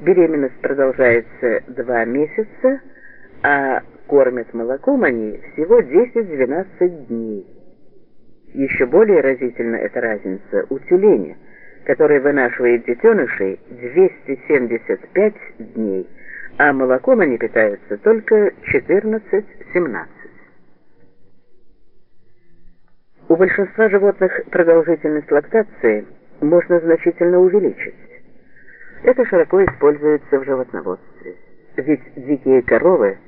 Беременность продолжается два месяца, а кормят молоком они всего 10-12 дней. Еще более разительна эта разница у тюленя, который вынашивает детенышей 275 дней, а молоком они питаются только 14-17. У большинства животных продолжительность лактации можно значительно увеличить. Это широко используется в животноводстве, ведь дикие коровы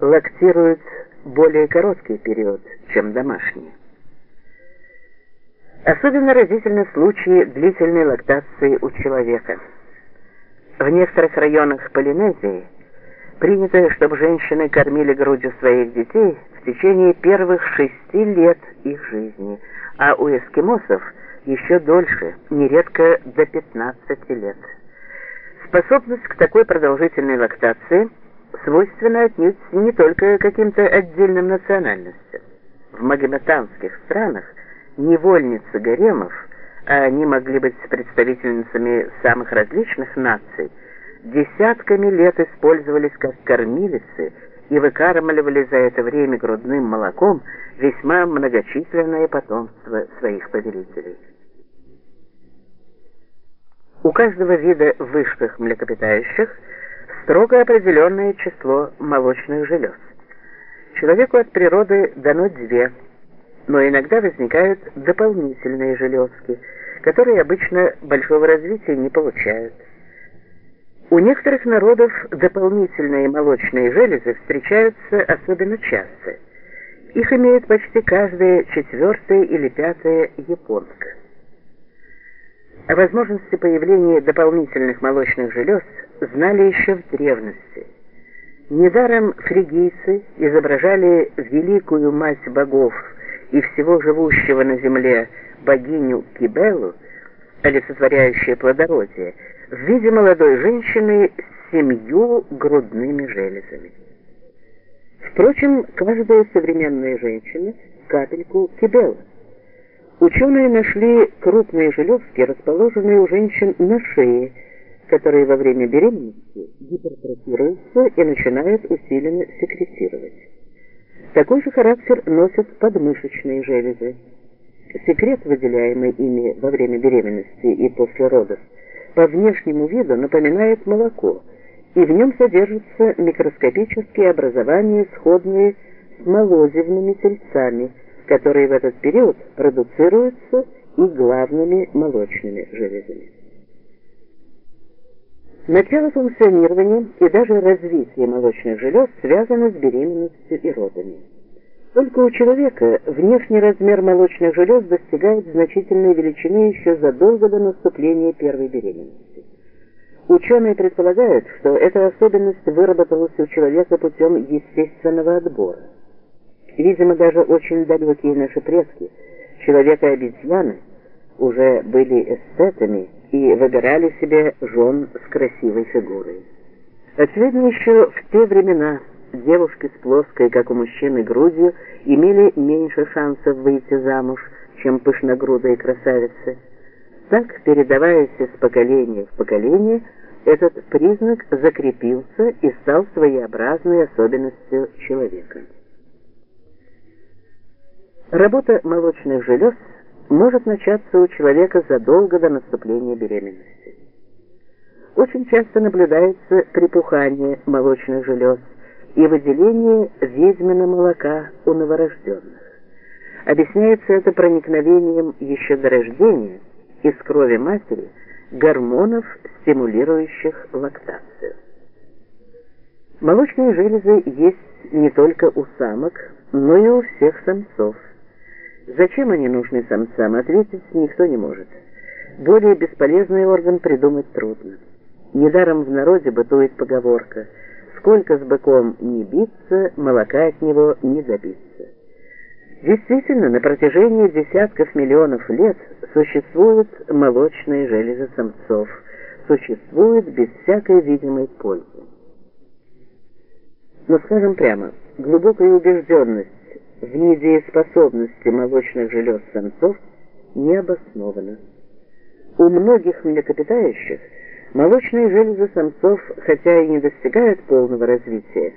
лактируют более короткий период, чем домашние. Особенно разительны случаи длительной лактации у человека. В некоторых районах Полинезии принято, чтобы женщины кормили грудью своих детей в течение первых шести лет их жизни, а у эскимосов еще дольше, нередко до 15 лет. Способность к такой продолжительной лактации свойственна отнюдь не только каким-то отдельным национальностям. В магометанских странах невольницы гаремов, а они могли быть представительницами самых различных наций, десятками лет использовались как кормилицы и выкармливали за это время грудным молоком весьма многочисленное потомство своих повелителей. У каждого вида высших млекопитающих строго определенное число молочных желез. Человеку от природы дано две, но иногда возникают дополнительные железки, которые обычно большого развития не получают. У некоторых народов дополнительные молочные железы встречаются особенно часто. Их имеет почти каждая четвертая или пятая японка. О возможности появления дополнительных молочных желез знали еще в древности. Недаром фригийцы изображали великую мать богов и всего живущего на земле богиню Кибелу, олицетворяющую плодородие, в виде молодой женщины с семью грудными железами. Впрочем, каждая современная женщина – капельку кибела. Ученые нашли крупные железки, расположенные у женщин на шее, которые во время беременности гипертрофируются и начинают усиленно секретировать. Такой же характер носят подмышечные железы. Секрет, выделяемый ими во время беременности и после родов, по внешнему виду напоминает молоко, и в нем содержатся микроскопические образования, сходные с молозивными тельцами, которые в этот период продуцируются и главными молочными железами. Начало функционирования и даже развитие молочных желез связано с беременностью и родами. Только у человека внешний размер молочных желез достигает значительной величины еще задолго до наступления первой беременности. Ученые предполагают, что эта особенность выработалась у человека путем естественного отбора. Видимо, даже очень далекие наши предки, человек и обезьяны, уже были эстетами и выбирали себе жен с красивой фигурой. Очевидно, еще в те времена девушки с плоской, как у мужчины, грудью имели меньше шансов выйти замуж, чем пышногрудые красавицы. Так, передаваясь из поколения в поколение, этот признак закрепился и стал своеобразной особенностью человека. Работа молочных желез может начаться у человека задолго до наступления беременности. Очень часто наблюдается припухание молочных желез и выделение ведьмина молока у новорожденных. Объясняется это проникновением еще до рождения из крови матери гормонов, стимулирующих лактацию. Молочные железы есть не только у самок, но и у всех самцов. Зачем они нужны самцам, ответить никто не может. Более бесполезный орган придумать трудно. Недаром в народе бытует поговорка «Сколько с быком не биться, молока от него не добиться». Действительно, на протяжении десятков миллионов лет существуют молочные железы самцов, существуют без всякой видимой пользы. Но скажем прямо, глубокая убежденность в недееспособности молочных желез самцов не обоснована. У многих млекопитающих Молочные железы самцов, хотя и не достигают полного развития,